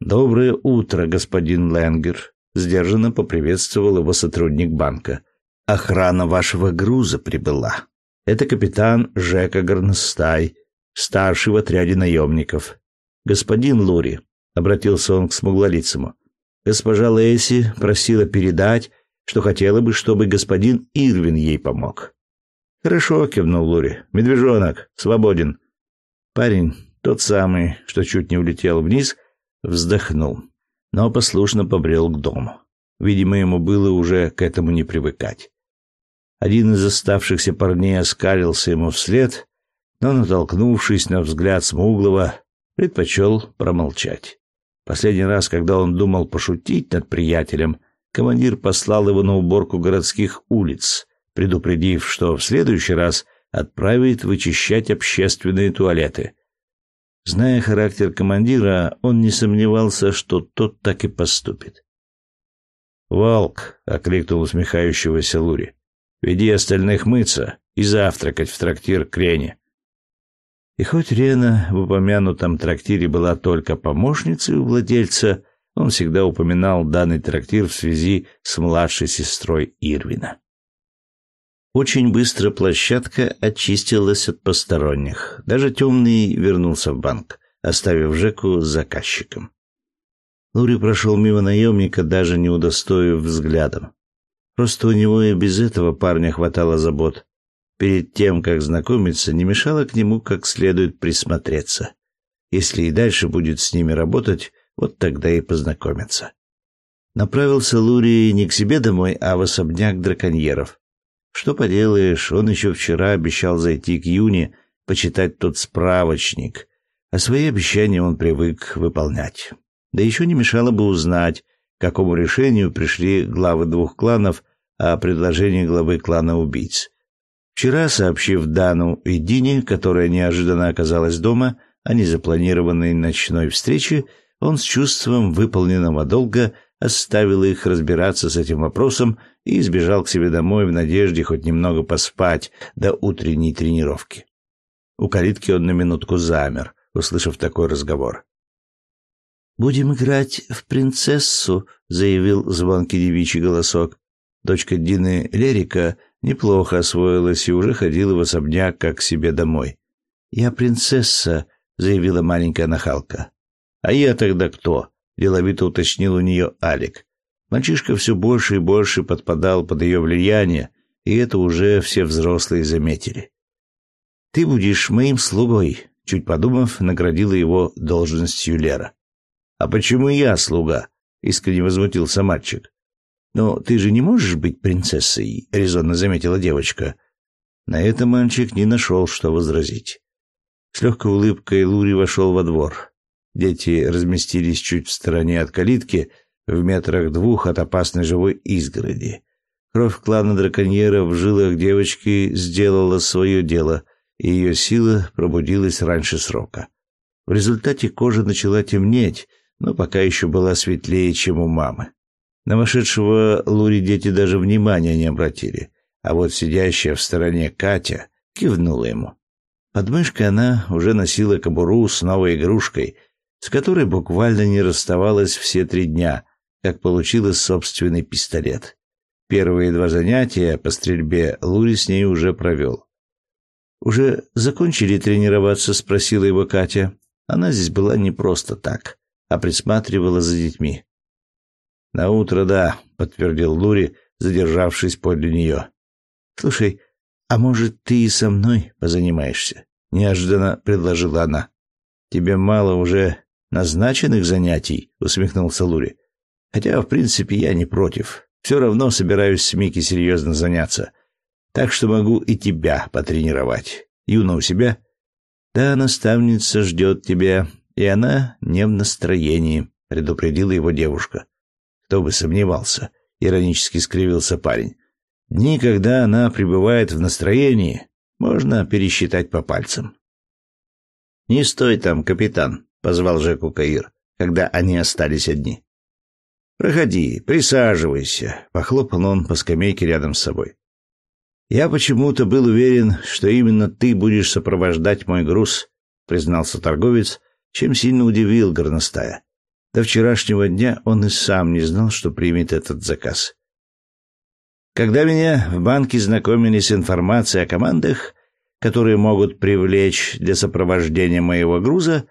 [SPEAKER 1] «Доброе утро, господин Ленгер», — сдержанно поприветствовал его сотрудник банка — Охрана вашего груза прибыла. Это капитан Жека Горностай, старший в отряде наемников. Господин Лури, обратился он к смуглолицему. Госпожа Лэйси просила передать, что хотела бы, чтобы господин Ирвин ей помог. Хорошо, кивнул Лури. Медвежонок, свободен. Парень, тот самый, что чуть не улетел вниз, вздохнул, но послушно побрел к дому. Видимо, ему было уже к этому не привыкать. Один из оставшихся парней оскалился ему вслед, но, натолкнувшись на взгляд смуглого, предпочел промолчать. Последний раз, когда он думал пошутить над приятелем, командир послал его на уборку городских улиц, предупредив, что в следующий раз отправит вычищать общественные туалеты. Зная характер командира, он не сомневался, что тот так и поступит. «Волк!» — окликнул усмехающегося Лури. Веди остальных мыться и завтракать в трактир Крене. И хоть Рена в упомянутом трактире была только помощницей у владельца, он всегда упоминал данный трактир в связи с младшей сестрой Ирвина. Очень быстро площадка очистилась от посторонних. Даже темный вернулся в банк, оставив Жеку с заказчиком. Лури прошел мимо наемника, даже не удостоив взглядом. Просто у него и без этого парня хватало забот. Перед тем, как знакомиться, не мешало к нему как следует присмотреться. Если и дальше будет с ними работать, вот тогда и познакомиться. Направился Лурий не к себе домой, а в особняк драконьеров. Что поделаешь, он еще вчера обещал зайти к Юне, почитать тот справочник, а свои обещания он привык выполнять. Да еще не мешало бы узнать, к какому решению пришли главы двух кланов о предложении главы клана убийц. Вчера, сообщив Дану и Дине, которая неожиданно оказалась дома, о незапланированной ночной встрече, он с чувством выполненного долга оставил их разбираться с этим вопросом и сбежал к себе домой в надежде хоть немного поспать до утренней тренировки. У калитки он на минутку замер, услышав такой разговор. «Будем играть в принцессу», — заявил звонкий девичий голосок. Дочка Дины Лерика неплохо освоилась и уже ходила в особняк как к себе домой. «Я принцесса, заявила маленькая нахалка. А я тогда кто? деловито уточнил у нее Алик. Мальчишка все больше и больше подпадал под ее влияние, и это уже все взрослые заметили. Ты будешь моим слугой, чуть подумав, наградила его должностью Лера. А почему я слуга? искренне возмутился мальчик. Но ты же не можешь быть принцессой, резонно заметила девочка. На это мальчик не нашел, что возразить. С легкой улыбкой Лури вошел во двор. Дети разместились чуть в стороне от калитки, в метрах двух от опасной живой изгороди. Кровь клана драконьера в жилах девочки сделала свое дело, и ее сила пробудилась раньше срока. В результате кожа начала темнеть, но пока еще была светлее, чем у мамы. На вошедшего Лури дети даже внимания не обратили, а вот сидящая в стороне Катя кивнула ему. Под мышкой она уже носила кобуру с новой игрушкой, с которой буквально не расставалась все три дня, как получила собственный пистолет. Первые два занятия по стрельбе Лури с ней уже провел. «Уже закончили тренироваться?» — спросила его Катя. Она здесь была не просто так, а присматривала за детьми. «На утро, да», — подтвердил Лури, задержавшись подле нее. «Слушай, а может, ты и со мной позанимаешься?» — неожиданно предложила она. «Тебе мало уже назначенных занятий?» — усмехнулся Лури. «Хотя, в принципе, я не против. Все равно собираюсь с Мики серьезно заняться. Так что могу и тебя потренировать. Юна у себя?» «Да, наставница ждет тебя, и она не в настроении», — предупредила его девушка. «Кто бы сомневался», — иронически скривился парень. Дни, когда она пребывает в настроении, можно пересчитать по пальцам. «Не стой там, капитан», — позвал Жеку Каир, когда они остались одни. «Проходи, присаживайся», — похлопал он по скамейке рядом с собой. «Я почему-то был уверен, что именно ты будешь сопровождать мой груз», — признался торговец, чем сильно удивил горностая. До вчерашнего дня он и сам не знал, что примет этот заказ. Когда меня в банке знакомили с информацией о командах, которые могут привлечь для сопровождения моего груза,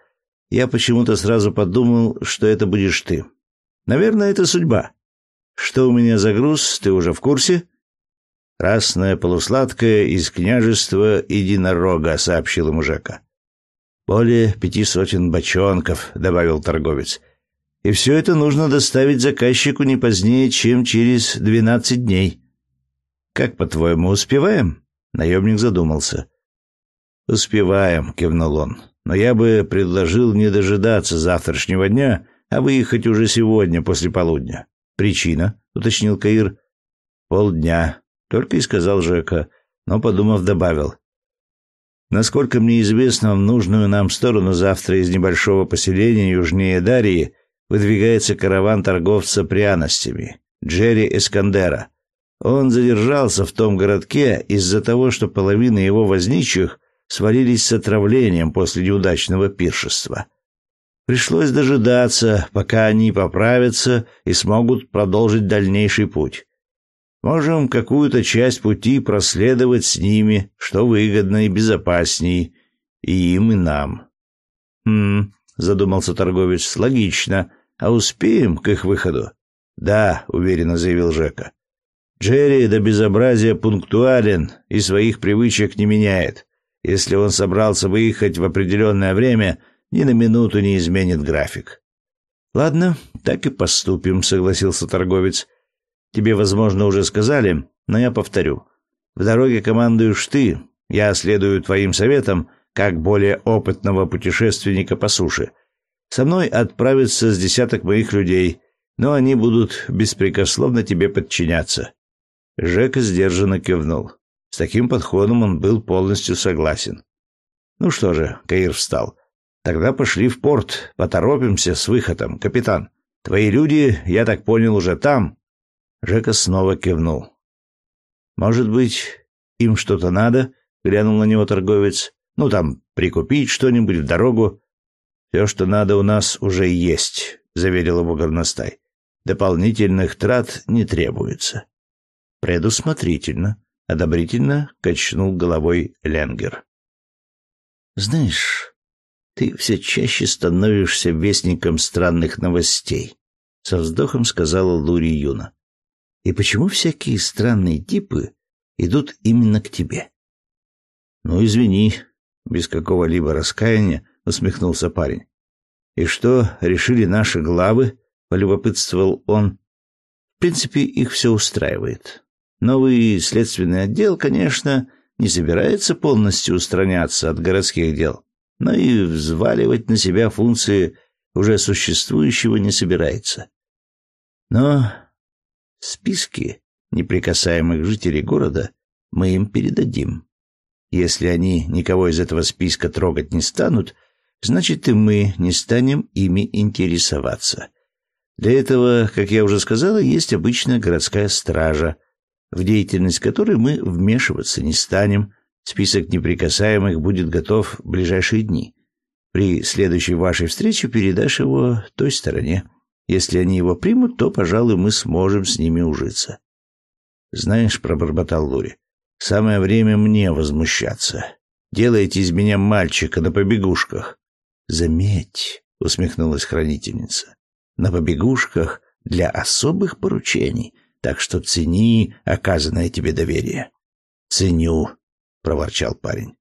[SPEAKER 1] я почему-то сразу подумал, что это будешь ты. Наверное, это судьба. Что у меня за груз, ты уже в курсе? Красное полусладкое из княжества единорога, сообщил ему Жека. Более пяти сотен бочонков, добавил торговец. И все это нужно доставить заказчику не позднее, чем через двенадцать дней. Как, по-твоему, успеваем? Наемник задумался. Успеваем, кивнул он. Но я бы предложил не дожидаться завтрашнего дня, а выехать уже сегодня после полудня. Причина, уточнил Каир. Полдня, только и сказал Жека, но подумав добавил: Насколько мне известно, в нужную нам сторону завтра из небольшого поселения южнее Дарии выдвигается караван торговца пряностями Джерри Эскандера. Он задержался в том городке из-за того, что половина его возничих свалились с отравлением после неудачного пиршества. Пришлось дожидаться, пока они поправятся и смогут продолжить дальнейший путь. Можем какую-то часть пути проследовать с ними, что выгодно и безопасней и им, и нам. Хм, задумался торговец. Логично. А успеем к их выходу? Да, уверенно заявил Жека. Джерри до безобразия пунктуален и своих привычек не меняет. Если он собрался выехать в определенное время, ни на минуту не изменит график. Ладно, так и поступим, согласился торговец. Тебе, возможно, уже сказали, но я повторю. В дороге командуешь ты. Я следую твоим советам, как более опытного путешественника по суше. Со мной отправится с десяток моих людей, но они будут беспрекословно тебе подчиняться. Жека сдержанно кивнул. С таким подходом он был полностью согласен. Ну что же, Каир встал. Тогда пошли в порт, поторопимся с выходом, капитан. Твои люди, я так понял, уже там. Жека снова кивнул. Может быть, им что-то надо? глянул на него торговец. Ну там прикупить что-нибудь в дорогу. Все, что надо, у нас уже есть, заверил его горностай. Дополнительных трат не требуется. Предусмотрительно, одобрительно качнул головой Ленгер. Знаешь, ты все чаще становишься вестником странных новостей, со вздохом сказала Лури Юна. И почему всякие странные типы идут именно к тебе? Ну, извини, без какого-либо раскаяния усмехнулся парень. И что решили наши главы? полюбопытствовал он. В принципе, их все устраивает. Новый следственный отдел, конечно, не собирается полностью устраняться от городских дел, но и взваливать на себя функции уже существующего не собирается. Но списки неприкасаемых жителей города мы им передадим. Если они никого из этого списка трогать не станут, значит и мы не станем ими интересоваться. Для этого, как я уже сказала, есть обычная городская стража, в деятельность которой мы вмешиваться не станем. Список неприкасаемых будет готов в ближайшие дни. При следующей вашей встрече передашь его той стороне. Если они его примут, то, пожалуй, мы сможем с ними ужиться. Знаешь, пробормотал Лури, самое время мне возмущаться. Делаете из меня мальчика на побегушках. Заметь, усмехнулась хранительница. На побегушках для особых поручений, так что цени оказанное тебе доверие. Ценю, проворчал парень.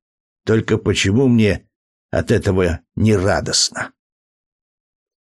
[SPEAKER 1] Только почему мне от этого не радостно?